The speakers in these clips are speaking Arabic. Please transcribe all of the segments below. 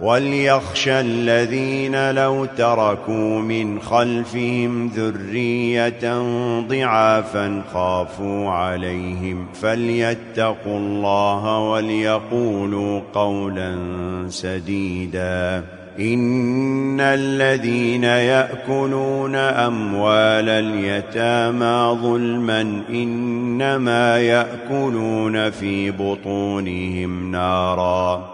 وَلْيَخْشَ الذين لو تركوا من خلفهم ذرية ضعافا خافوا عليهم فليتقوا الله وليقولوا قولا سديدا إن الذين يأكلون أموال اليتامى ظلما إنما يأكلون في بطونهم نارا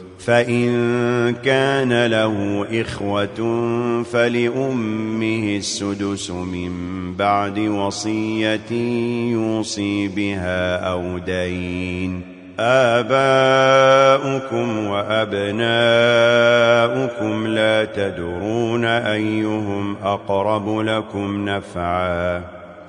فَإِن كَانَ لَهُ إِخْوَةٌ فَلِأُمِّهِ السُّدُسُ مِن بَعْدِ وَصِيَّةٍ يُوصِي بِهَا أَوْ دَيْنٍ آباؤكم وأبناؤكم لا تدرون أيهم أقرب لكم نفعاً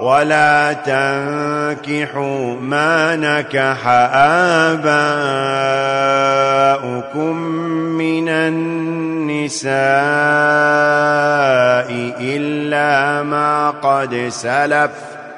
ولا تنكحوا ما نكح آباؤكم من النساء إلا ما قد سلف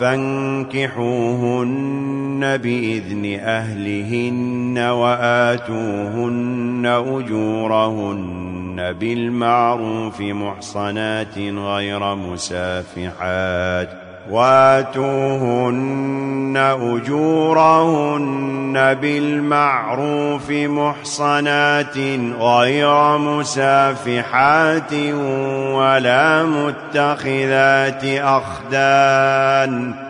فانكحوهن بإذن أهلهن وآتوهن أجورهن بالمعروف محصنات غير مسافحات واتوهن أجورهن بالمعروف محصنات غير مسافحات ولا متخذات أخدان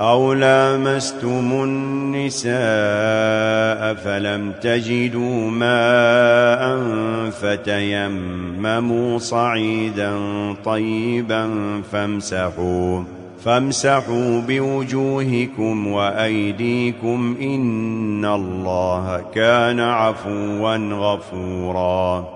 أو لامستم النساء فلم تجدوا ماء فتيمموا صعيدا طيبا فامسحوا فامسحوا بوجوهكم وأيديكم إن الله كان عفوا غفورا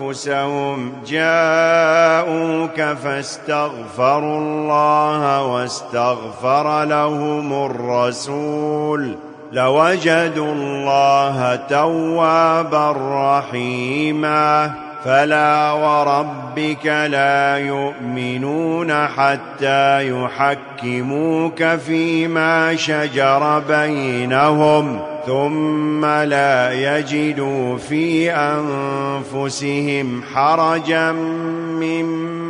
أنفسهم جاءوك فاستغفروا الله واستغفر لهم الرسول لوجدوا الله توابا رحيما فلا وربك لا يؤمنون حتى يحكموك فيما شجر بينهم ثم لا يجدوا في أنفسهم حرجا مما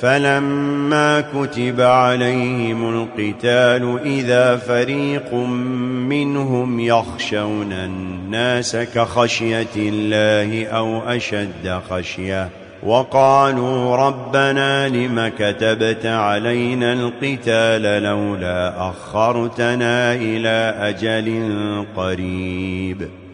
فلما كتب عليهم القتال إذا فريق منهم يخشون الناس كخشية الله أو أشد خشية وقالوا ربنا لِمَ كتبت علينا القتال لولا أخرتنا إلى أجل قريب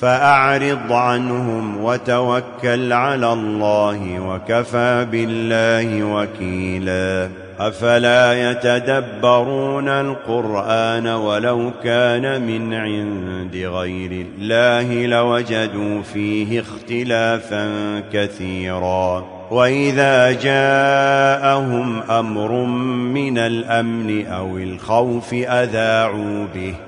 فأعرض عنهم وتوكل على الله وكفى بالله وكيلا. أفلا يتدبرون القرآن ولو كان من عند غير الله لوجدوا فيه اختلافا كثيرا. وَإِذَا جَاءَهُمْ أَمْرٌ مِّنَ الْأَمْنِ أَوِ الْخَوْفِ أَذَاعُوا بِهِ.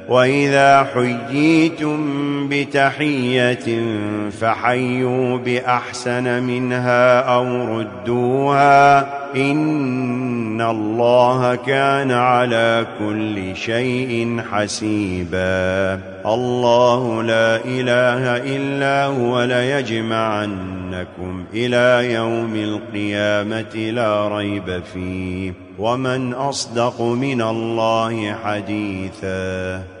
وَإِذَا حُيِّيتُمْ بِتَحِيَّةٍ فَحَيُّوا بِأَحْسَنَ مِنْهَا أَوْ رُدُّوهَا إِنَّ اللَّهَ كَانَ عَلَى كُلِّ شَيْءٍ حَسِيبًا اللَّهُ لَا إِلَهَ إِلَّا هُوَ لَيَجْمَعَنَّكُمْ إِلَى يَوْمِ الْقِيَامَةِ لَا رَيْبَ فِيهِ وَمَنْ أَصْدَقُ مِنَ اللَّهِ حَدِيثًا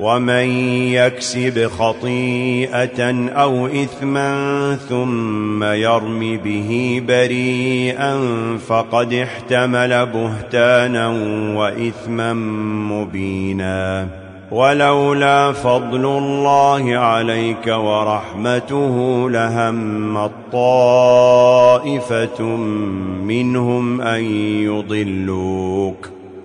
ومن يكسب خطيئة أو إثما ثم يرمي به بريئا فقد احتمل بهتانا وإثما مبينا ولولا فضل الله عليك ورحمته لهم الطائفة منهم أن يضلوك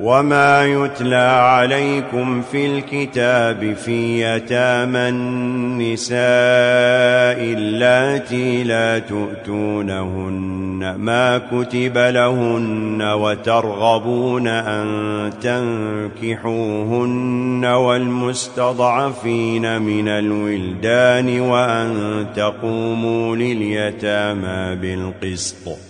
وما يتلى عليكم في الكتاب في يتامى النساء اللاتي لا تؤتونهن ما كتب لهن وترغبون أن تنكحوهن والمستضعفين من الولدان وأن تقوموا لليتامى بالقسط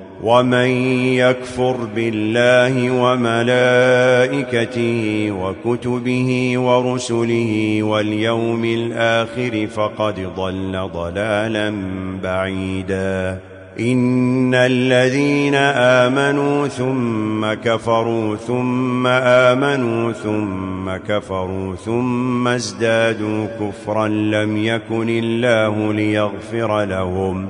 ومن يكفر بالله وملائكته وكتبه ورسله واليوم الآخر فقد ضل ضلالا بعيدا إن الذين آمنوا ثم كفروا ثم آمنوا ثم كفروا ثم ازدادوا كفرا لم يكن الله ليغفر لهم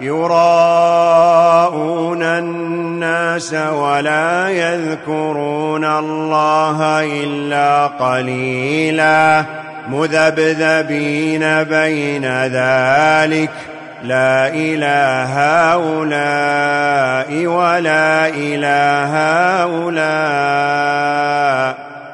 يراءون الناس ولا يذكرون الله إلا قليلا مذبذبين بين ذلك لا إلى هؤلاء ولا إلى هؤلاء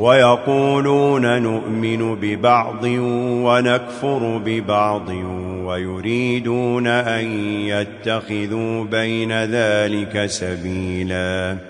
ويقولون نؤمن ببعض ونكفر ببعض ويريدون أن يتخذوا بين ذلك سبيلاً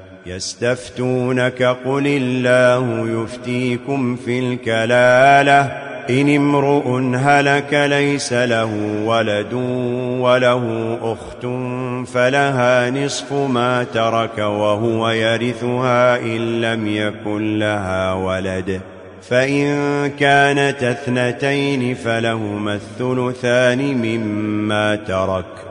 يستفتونك قل الله يفتيكم في الكلالة. إن امرؤ هلك ليس له ولد وله أخت فلها نصف ما ترك وهو يرثها إن لم يكن لها ولد. فإن كانت أثنتين فلهما الثلثان مما ترك.